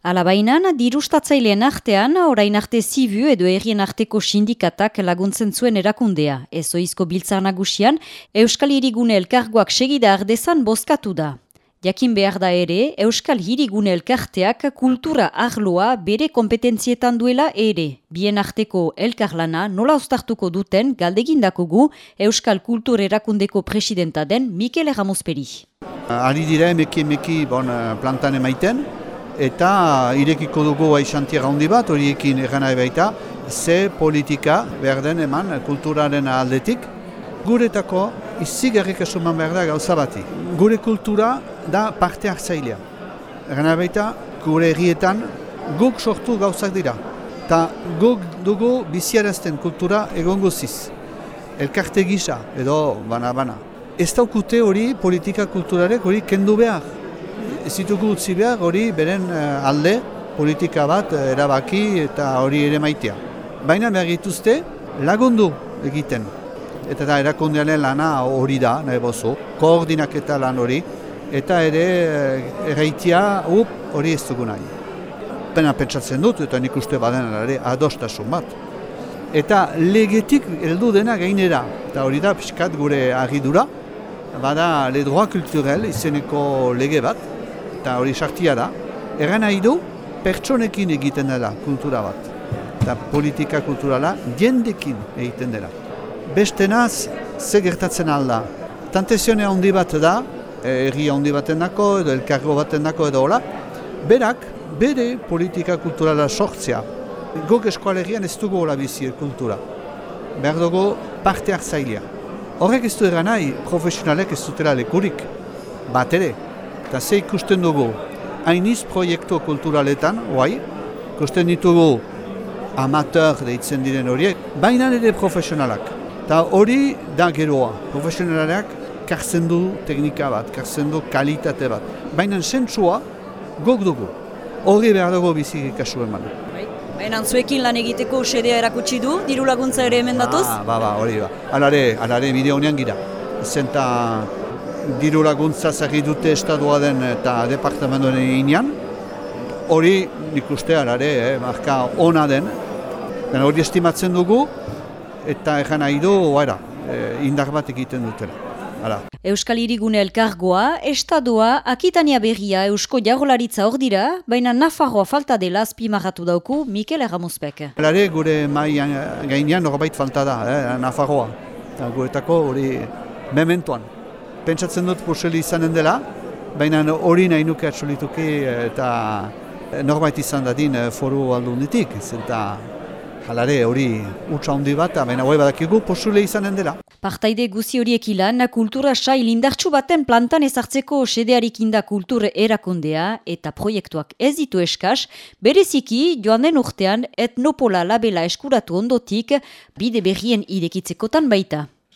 Alabainan, dirustatzaileen artean, orain arte zibu edo errien arteko sindikatak laguntzen zuen erakundea. Ezoizko biltzar nagusian, Euskal Hirigune elkargoak segida ardezan bozkatu da. Jakin behar da ere, Euskal Hirigune elkarteak kultura arloa bere kompetentzietan duela ere. Bien arteko elkarlana nola ustartuko duten galdegindako gu Euskal Kultur Erakundeko presidenta den Mikel Ramosperi. Ari dira emeki emeki bon, plantan emaiten, eta irekiko dugu aixantiera handi bat, horiekin egana baita, ze politika behar den eman kulturaren aldetik, guretako izigarrik esuman behar da gauza bati. Gure kultura da parte hartzailea. Gana baita, gure egietan guk sortu gauzak dira. Ta guk dugu biziarazten kultura egon guziz. Elkarte gisa, edo bana-bana. Ez daukute hori politika kulturarek hori kendu behar. Ez ditugu utzi behar hori beren eh, alde politika bat eh, erabaki eta hori ere maitea. Baina behar dituzte lagundu egiten eta da erakundearen lana hori da, nahi bozu, koordinaketa lan hori, eta ere eh, erraitia, up, hori ez dugu nahi. Pena pentsatzen dut, eta nik uste baden ere adostasun bat. Eta legetik heldu dena gainera, eta hori da pixkat gure agidura, bada le droit kulturel izeneko lege bat, eta hori sartia da, erran nahi du pertsonekin egiten dela kultura bat. Eta politika kulturala jendekin egiten dela beste naz, ze gertatzen alda. Tantezione handi bat da, erri handi baten dako, edo elkargo baten dako, edo hola, berak, bere politika kulturala sortzea. Gok eskoalegian ez dugu hola bizi kultura. Behar dugu parte hartzailea. Horrek ez du eran nahi, profesionalek ez dutela lekurik. Bat ere, eta ze ikusten dugu, hainiz proiektu kulturaletan, oai, ikusten ditugu amateur deitzen diren horiek, baina ere profesionalak. Eta hori da geroa, profesionalak kartzen du teknika bat, kartzen du kalitate bat. Baina zentzua gok dugu, hori behar dugu bizik kasu eman. Bai. Baina zuekin lan egiteko sedea erakutsi du, diru laguntza ere hemen datuz? Ah, ba, ba, hori ba. Alare, alare bideo honean gira. Zenta diru laguntza zagi dute estadua den eta departamentoen inean. Hori nik uste alare, eh, marka ona den. Hori estimatzen dugu, eta egan nahi du, oara, e, indar bat egiten dutela. Hala. Euskal Irigune Elkargoa, Estadua, Akitania Berria, Eusko Jagolaritza hor dira, baina Nafarroa falta dela azpimarratu dauku Mikel Erramuzpek. Lare gure mai gainean norbait falta da, eh, Nafarroa. Eta guretako hori mementoan. Pentsatzen dut poseli izanen dela, baina hori nahi nuke atxolituki eta norbait izan dadin eh, foru aldunditik. Zenta Halare hori utza handi bat, baina hori badakigu posule izanen dela. Partaide guzi horiek ilan, kultura sail indartsu baten plantan ezartzeko sedearik inda kultur erakundea eta proiektuak ez ditu eskaz, bereziki joan den urtean etnopola labela eskuratu ondotik bide berrien irekitzekotan baita.